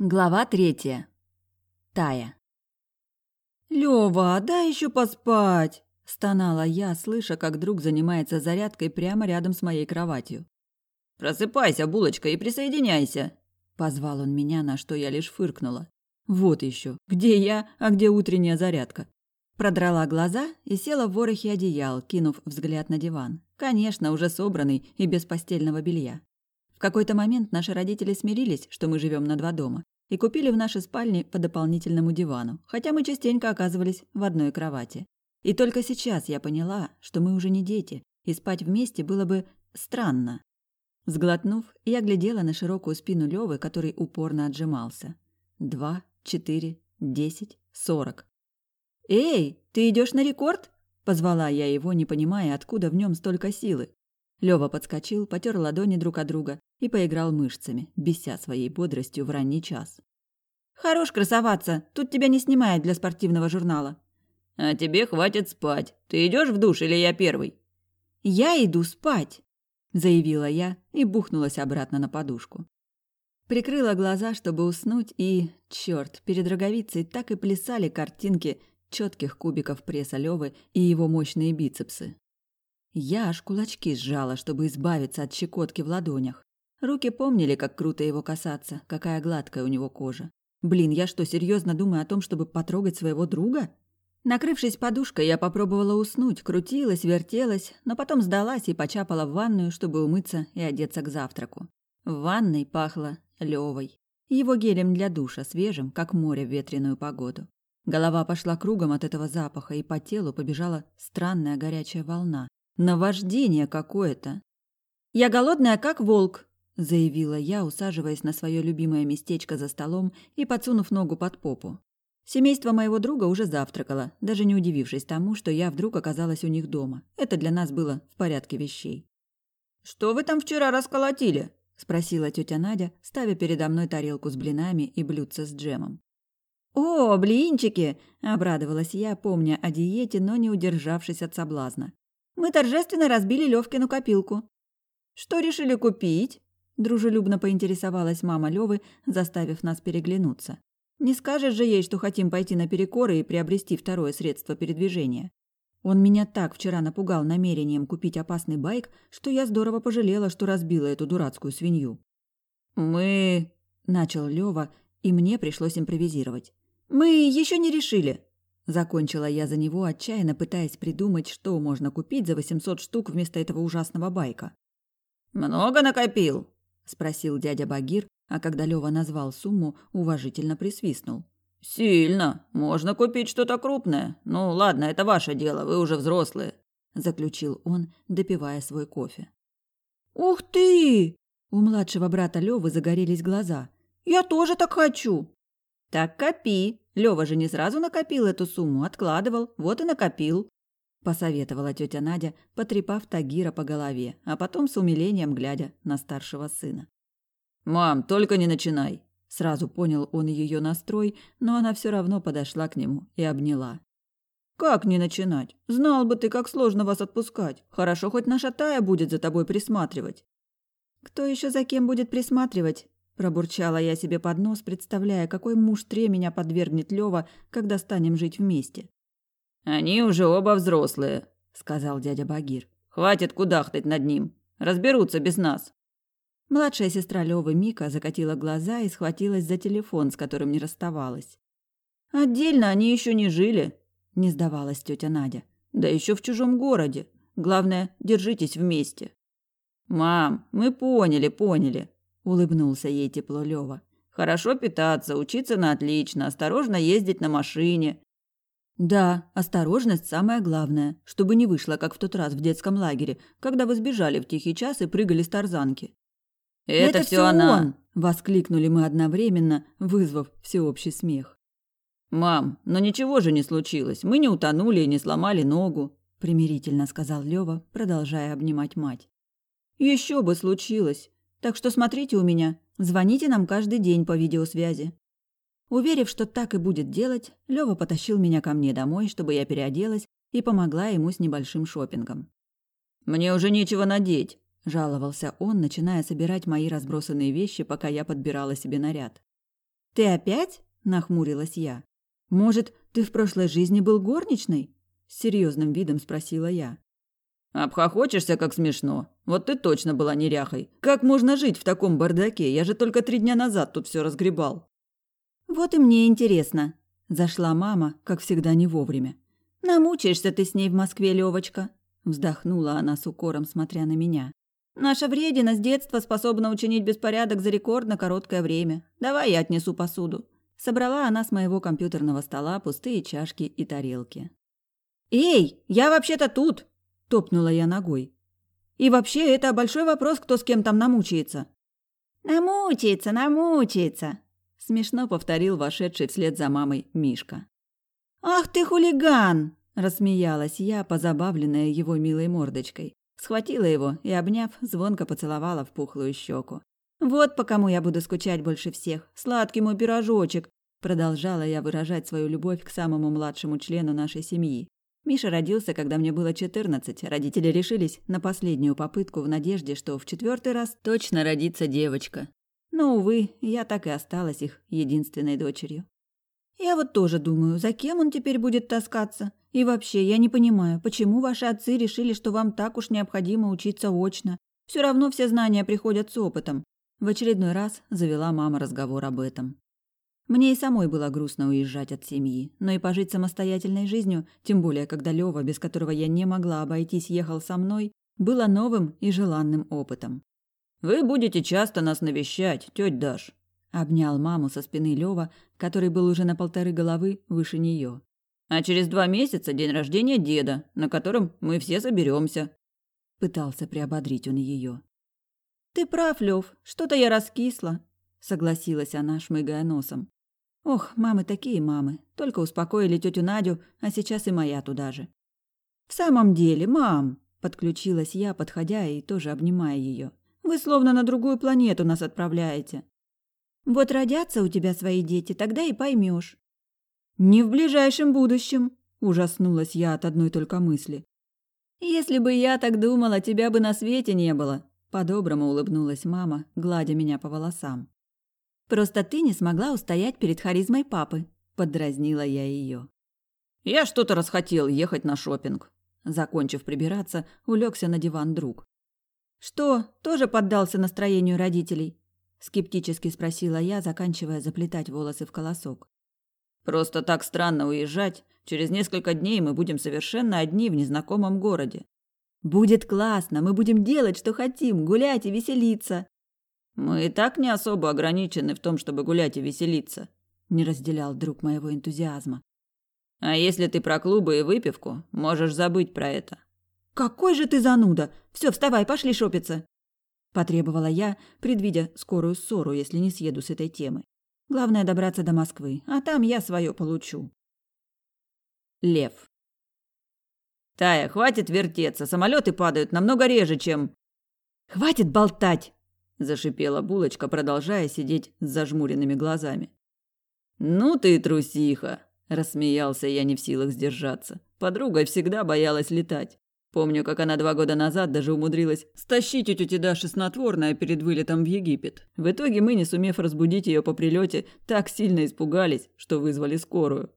Глава третья. Тая. «Лёва, дай еще поспать!» – стонала я, слыша, как друг занимается зарядкой прямо рядом с моей кроватью. «Просыпайся, булочка, и присоединяйся!» – позвал он меня, на что я лишь фыркнула. «Вот еще, где я, а где утренняя зарядка?» Продрала глаза и села в ворохе одеял, кинув взгляд на диван. Конечно, уже собранный и без постельного белья. Какой-то момент наши родители смирились, что мы живем на два дома, и купили в нашей спальне по дополнительному дивану, хотя мы частенько оказывались в одной кровати. И только сейчас я поняла, что мы уже не дети, и спать вместе было бы странно. Сглотнув, я глядела на широкую спину Лёвы, который упорно отжимался. Два, четыре, десять, сорок. «Эй, ты идешь на рекорд?» – позвала я его, не понимая, откуда в нем столько силы. Лёва подскочил, потер ладони друг от друга и поиграл мышцами, беся своей бодростью в ранний час. «Хорош красоваться, тут тебя не снимают для спортивного журнала». «А тебе хватит спать. Ты идешь в душ или я первый?» «Я иду спать», – заявила я и бухнулась обратно на подушку. Прикрыла глаза, чтобы уснуть, и, черт, перед роговицей так и плясали картинки четких кубиков пресса Лёвы и его мощные бицепсы. Я аж кулачки сжала, чтобы избавиться от щекотки в ладонях. Руки помнили, как круто его касаться, какая гладкая у него кожа. Блин, я что, серьезно думаю о том, чтобы потрогать своего друга? Накрывшись подушкой, я попробовала уснуть, крутилась, вертелась, но потом сдалась и почапала в ванную, чтобы умыться и одеться к завтраку. В ванной пахло Левой. Его гелем для душа, свежим, как море в ветреную погоду. Голова пошла кругом от этого запаха, и по телу побежала странная горячая волна. Наваждение какое-то. «Я голодная, как волк», – заявила я, усаживаясь на свое любимое местечко за столом и подсунув ногу под попу. Семейство моего друга уже завтракало, даже не удивившись тому, что я вдруг оказалась у них дома. Это для нас было в порядке вещей. «Что вы там вчера расколотили?» – спросила тетя Надя, ставя передо мной тарелку с блинами и блюдце с джемом. «О, блинчики!» – обрадовалась я, помня о диете, но не удержавшись от соблазна. Мы торжественно разбили Левкину копилку. Что решили купить? Дружелюбно поинтересовалась мама Левы, заставив нас переглянуться. Не скажешь же ей, что хотим пойти на перекоры и приобрести второе средство передвижения. Он меня так вчера напугал намерением купить опасный байк, что я здорово пожалела, что разбила эту дурацкую свинью. «Мы...» – начал Лёва, и мне пришлось импровизировать. «Мы еще не решили», Закончила я за него, отчаянно пытаясь придумать, что можно купить за 800 штук вместо этого ужасного байка. «Много накопил?» – спросил дядя Багир, а когда Лёва назвал сумму, уважительно присвистнул. «Сильно. Можно купить что-то крупное. Ну, ладно, это ваше дело, вы уже взрослые», – заключил он, допивая свой кофе. «Ух ты!» У младшего брата Лёвы загорелись глаза. «Я тоже так хочу!» «Так копи. Лёва же не сразу накопил эту сумму, откладывал, вот и накопил», – посоветовала тетя Надя, потрепав Тагира по голове, а потом с умилением глядя на старшего сына. «Мам, только не начинай!» Сразу понял он ее настрой, но она все равно подошла к нему и обняла. «Как не начинать? Знал бы ты, как сложно вас отпускать. Хорошо, хоть наша Тая будет за тобой присматривать». «Кто еще за кем будет присматривать?» Пробурчала я себе под нос, представляя, какой муштре меня подвергнет Лёва, когда станем жить вместе. «Они уже оба взрослые», — сказал дядя Багир. «Хватит кудахтать над ним. Разберутся без нас». Младшая сестра Лёвы Мика закатила глаза и схватилась за телефон, с которым не расставалась. «Отдельно они еще не жили», — не сдавалась тетя Надя. «Да еще в чужом городе. Главное, держитесь вместе». «Мам, мы поняли, поняли», улыбнулся ей тепло Лёва. Хорошо питаться, учиться на отлично, осторожно ездить на машине. Да, осторожность самое главное, чтобы не вышло, как в тот раз в детском лагере, когда вы сбежали в тихий час и прыгали с тарзанки. Это, Это все она, он! воскликнули мы одновременно, вызвав всеобщий смех. Мам, но ничего же не случилось. Мы не утонули и не сломали ногу, примирительно сказал Лёва, продолжая обнимать мать. Еще бы случилось. Так что смотрите у меня, звоните нам каждый день по видеосвязи. Уверив, что так и будет делать, Лёва потащил меня ко мне домой, чтобы я переоделась и помогла ему с небольшим шопингом. «Мне уже нечего надеть», – жаловался он, начиная собирать мои разбросанные вещи, пока я подбирала себе наряд. «Ты опять?» – нахмурилась я. «Может, ты в прошлой жизни был горничной?» – с серьезным видом спросила я. «Обхохочешься, как смешно. Вот ты точно была неряхой. Как можно жить в таком бардаке? Я же только три дня назад тут все разгребал». «Вот и мне интересно», – зашла мама, как всегда не вовремя. «Намучаешься ты с ней в Москве, Левочка», – вздохнула она с укором, смотря на меня. «Наша вредина с детства способна учинить беспорядок за рекордно короткое время. Давай я отнесу посуду». Собрала она с моего компьютерного стола пустые чашки и тарелки. «Эй, я вообще-то тут!» – топнула я ногой. «И вообще, это большой вопрос, кто с кем там намучается». «Намучается, намучается!» – смешно повторил вошедший вслед за мамой Мишка. «Ах ты хулиган!» – рассмеялась я, позабавленная его милой мордочкой. Схватила его и, обняв, звонко поцеловала в пухлую щеку. «Вот по кому я буду скучать больше всех. Сладкий мой пирожочек!» Продолжала я выражать свою любовь к самому младшему члену нашей семьи. Миша родился, когда мне было 14. Родители решились на последнюю попытку в надежде, что в четвертый раз точно родится девочка. Но, увы, я так и осталась их единственной дочерью. Я вот тоже думаю, за кем он теперь будет таскаться? И вообще, я не понимаю, почему ваши отцы решили, что вам так уж необходимо учиться очно? Все равно все знания приходят с опытом. В очередной раз завела мама разговор об этом. Мне и самой было грустно уезжать от семьи, но и пожить самостоятельной жизнью, тем более когда Лёва, без которого я не могла обойтись, ехал со мной, было новым и желанным опытом. «Вы будете часто нас навещать, тётя Даш», Обнял маму со спины Лёва, который был уже на полторы головы выше неё. А через два месяца день рождения деда, на котором мы все соберемся. Пытался приободрить он её. Ты прав, Лев, что-то я раскисла, согласилась она, шмыгая носом. Ох, мамы такие мамы. Только успокоили тетю Надю, а сейчас и моя туда же. В самом деле, мам, подключилась я, подходя и тоже обнимая ее. Вы словно на другую планету нас отправляете. Вот родятся у тебя свои дети, тогда и поймешь. Не в ближайшем будущем, ужаснулась я от одной только мысли. Если бы я так думала, тебя бы на свете не было, по-доброму улыбнулась мама, гладя меня по волосам. Просто ты не смогла устоять перед харизмой папы, поддразнила я ее. Я что-то расхотел ехать на шопинг. Закончив прибираться, улегся на диван друг. Что, тоже поддался настроению родителей? скептически спросила я, заканчивая заплетать волосы в колосок. Просто так странно уезжать. Через несколько дней мы будем совершенно одни в незнакомом городе. Будет классно, мы будем делать, что хотим, гулять и веселиться. Мы и так не особо ограничены в том, чтобы гулять и веселиться, не разделял друг моего энтузиазма. А если ты про клубы и выпивку, можешь забыть про это. Какой же ты зануда! Все, вставай, пошли шопиться потребовала я, предвидя скорую ссору, если не съеду с этой темы. Главное добраться до Москвы, а там я свое получу. Лев. Тая, хватит вертеться, самолеты падают намного реже, чем... Хватит болтать! Зашипела булочка, продолжая сидеть с зажмуренными глазами. Ну ты трусиха! Рассмеялся я не в силах сдержаться. Подруга всегда боялась летать. Помню, как она два года назад даже умудрилась стащить у тети Даши снотворное перед вылетом в Египет. В итоге мы, не сумев разбудить ее по прилете, так сильно испугались, что вызвали скорую.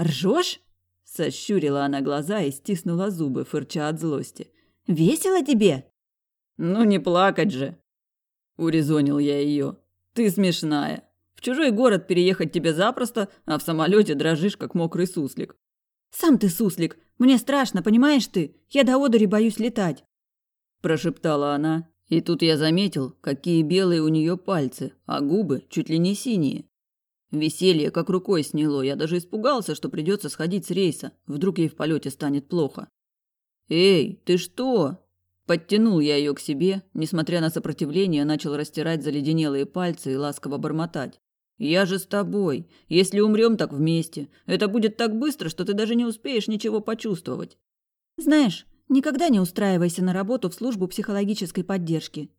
«Ржешь?» – сощурила она глаза и стиснула зубы, фырча от злости. «Весело тебе?» «Ну не плакать же!» – урезонил я ее. «Ты смешная. В чужой город переехать тебе запросто, а в самолете дрожишь, как мокрый суслик. «Сам ты суслик! Мне страшно, понимаешь ты? Я до одури боюсь летать!» Прошептала она, и тут я заметил, какие белые у нее пальцы, а губы чуть ли не синие. Веселье как рукой сняло, я даже испугался, что придется сходить с рейса, вдруг ей в полете станет плохо. «Эй, ты что?» Подтянул я ее к себе, несмотря на сопротивление, начал растирать заледенелые пальцы и ласково бормотать. Я же с тобой. Если умрем так вместе, это будет так быстро, что ты даже не успеешь ничего почувствовать. Знаешь, никогда не устраивайся на работу в службу психологической поддержки.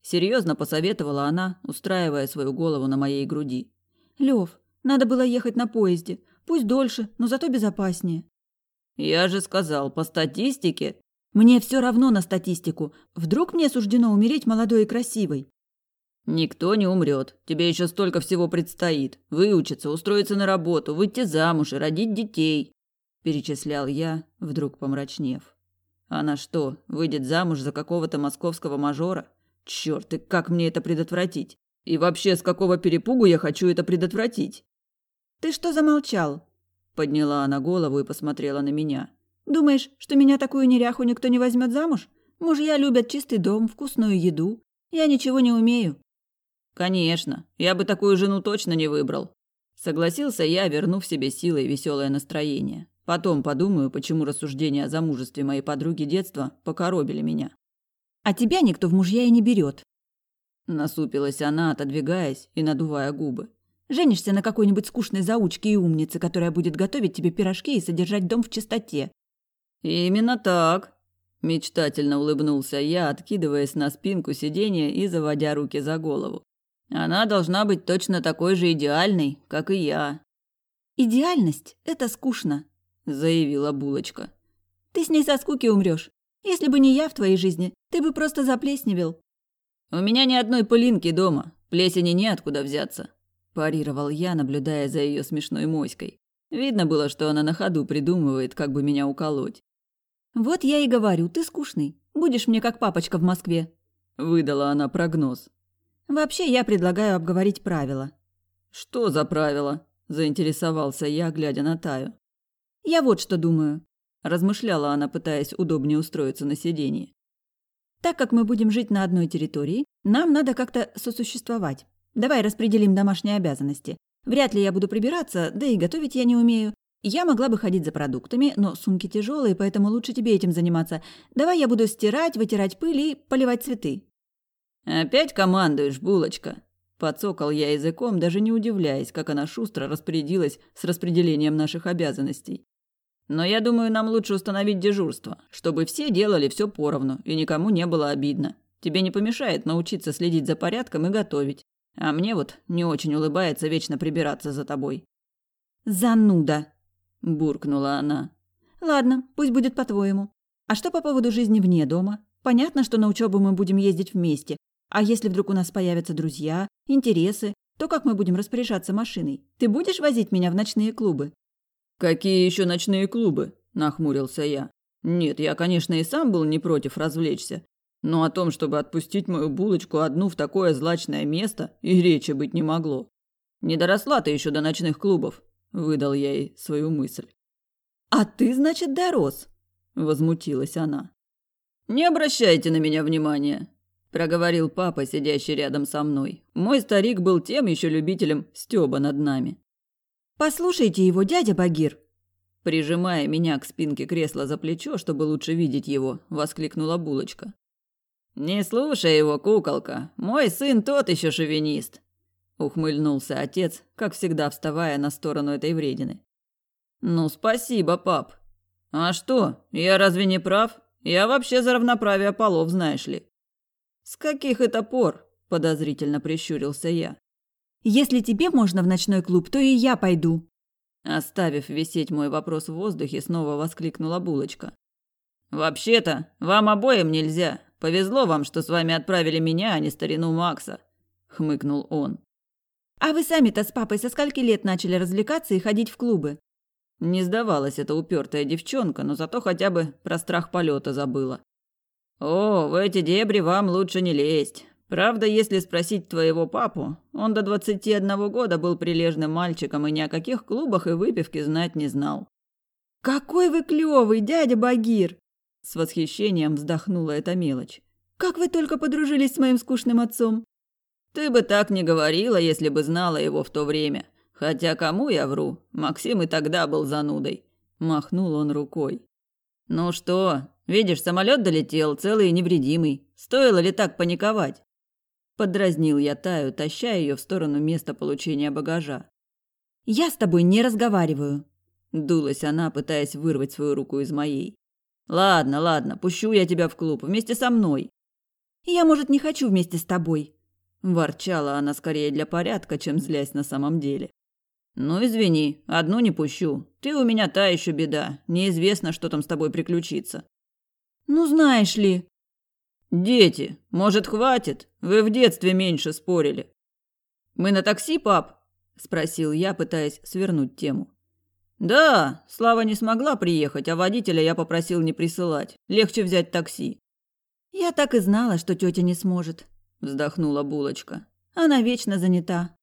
Серьезно посоветовала она, устраивая свою голову на моей груди. Лев, надо было ехать на поезде. Пусть дольше, но зато безопаснее. Я же сказал, по статистике... Мне все равно на статистику. Вдруг мне суждено умереть молодой и красивой. Никто не умрет. Тебе еще столько всего предстоит. Выучиться, устроиться на работу, выйти замуж и родить детей. Перечислял я, вдруг помрачнев. Она что, выйдет замуж за какого-то московского мажора? Черт, и как мне это предотвратить? И вообще, с какого перепугу я хочу это предотвратить? Ты что замолчал? Подняла она голову и посмотрела на меня. Думаешь, что меня такую неряху никто не возьмет замуж? Мужья любят чистый дом, вкусную еду. Я ничего не умею. Конечно, я бы такую жену точно не выбрал. Согласился я, вернув себе силы и веселое настроение. Потом подумаю, почему рассуждения о замужестве моей подруги детства покоробили меня. А тебя никто в мужья и не берет. Насупилась она, отодвигаясь и надувая губы. Женишься на какой-нибудь скучной заучке и умнице, которая будет готовить тебе пирожки и содержать дом в чистоте. Именно так. Мечтательно улыбнулся я, откидываясь на спинку сиденья и заводя руки за голову. Она должна быть точно такой же идеальной, как и я. Идеальность – это скучно, заявила булочка. Ты с ней со скуки умрешь. Если бы не я в твоей жизни, ты бы просто заплесневел. У меня ни одной пылинки дома, плесени неоткуда взяться, парировал я, наблюдая за ее смешной моськой. Видно было, что она на ходу придумывает, как бы меня уколоть. Вот я и говорю, ты скучный. Будешь мне как папочка в Москве, выдала она прогноз. Вообще, я предлагаю обговорить правила. Что за правила? заинтересовался я, глядя на Таю. Я вот что думаю, размышляла она, пытаясь удобнее устроиться на сиденье. Так как мы будем жить на одной территории, нам надо как-то сосуществовать. Давай распределим домашние обязанности. Вряд ли я буду прибираться, да и готовить я не умею. Я могла бы ходить за продуктами, но сумки тяжелые, поэтому лучше тебе этим заниматься. Давай я буду стирать, вытирать пыль и поливать цветы. «Опять командуешь, булочка?» Подсокал я языком, даже не удивляясь, как она шустро распорядилась с распределением наших обязанностей. «Но я думаю, нам лучше установить дежурство, чтобы все делали все поровну и никому не было обидно. Тебе не помешает научиться следить за порядком и готовить. А мне вот не очень улыбается вечно прибираться за тобой». «Зануда!» – буркнула она. «Ладно, пусть будет по-твоему. А что по поводу жизни вне дома? Понятно, что на учебу мы будем ездить вместе, а если вдруг у нас появятся друзья, интересы, то как мы будем распоряжаться машиной? Ты будешь возить меня в ночные клубы? Какие еще ночные клубы? нахмурился я. Нет, я, конечно, и сам был не против развлечься, но о том, чтобы отпустить мою булочку одну в такое злачное место, и речи быть не могло. Не доросла ты еще до ночных клубов, выдал я ей свою мысль. А ты, значит, дорос, возмутилась она. Не обращайте на меня внимания, проговорил папа, сидящий рядом со мной. Мой старик был тем еще любителем стёба над нами. Послушайте его, дядя Багир, прижимая меня к спинке кресла за плечо, чтобы лучше видеть его, воскликнула булочка. Не слушай его, куколка. Мой сын тот еще шовинист, ухмыльнулся отец, как всегда вставая на сторону этой вредины. Ну, спасибо, пап. А что? Я разве не прав? Я вообще за равноправие полов, знаешь ли. «С каких это пор?» – подозрительно прищурился я. «Если тебе можно в ночной клуб, то и я пойду». Оставив висеть мой вопрос в воздухе, снова воскликнула булочка. «Вообще-то, вам обоим нельзя. Повезло вам, что с вами отправили меня, а не старину Макса», – хмыкнул он. «А вы сами-то с папой со скольки лет начали развлекаться и ходить в клубы?» Не сдавалась эта упертая девчонка, но зато хотя бы про страх полета забыла. «О, в эти дебри вам лучше не лезть. Правда, если спросить твоего папу, он до двадцати одного года был прилежным мальчиком и ни о каких клубах и выпивке знать не знал». «Какой вы клёвый, дядя Багир!» С восхищением вздохнула эта мелочь. «Как вы только подружились с моим скучным отцом!» «Ты бы так не говорила, если бы знала его в то время. Хотя кому я вру? Максим и тогда был занудой». Махнул он рукой. «Ну что, Видишь, самолет долетел, целый и невредимый. Стоило ли так паниковать? Подразнил я Таю, таща ее в сторону места получения багажа. «Я с тобой не разговариваю», – дулась она, пытаясь вырвать свою руку из моей. «Ладно, ладно, пущу я тебя в клуб вместе со мной». «Я, может, не хочу вместе с тобой», – ворчала она скорее для порядка, чем злясь на самом деле. «Ну, извини, одну не пущу. Ты у меня та еще беда. Неизвестно, что там с тобой приключится». Ну, знаешь ли. Дети, может, хватит? Вы в детстве меньше спорили. Мы на такси, пап? спросил я, пытаясь свернуть тему. Да, Слава не смогла приехать, а водителя я попросил не присылать. Легче взять такси. Я так и знала, что тетя не сможет, вздохнула булочка. Она вечно занята.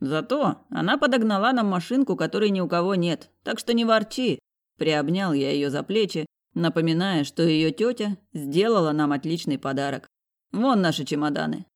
Зато она подогнала нам машинку, которой ни у кого нет. Так что не ворчи. Приобнял я ее за плечи напоминая, что ее тетя сделала нам отличный подарок. Вон наши чемоданы.